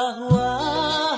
啊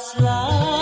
selalu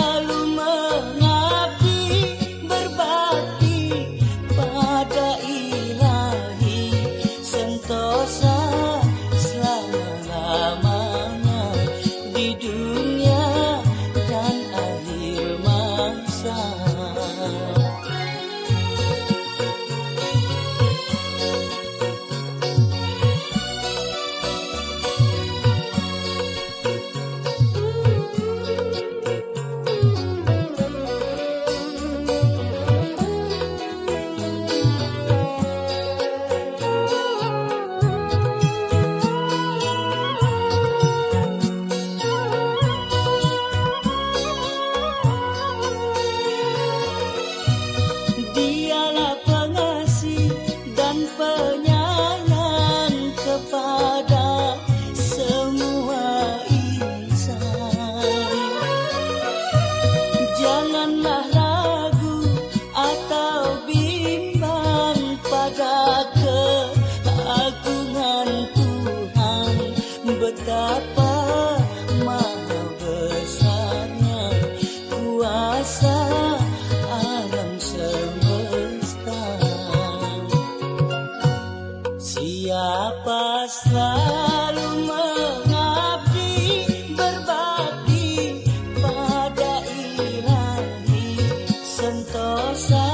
betapa maha besarnya kuasa alam semesta. Siapa selalu mengabdi berbakti pada ilahi sentosa.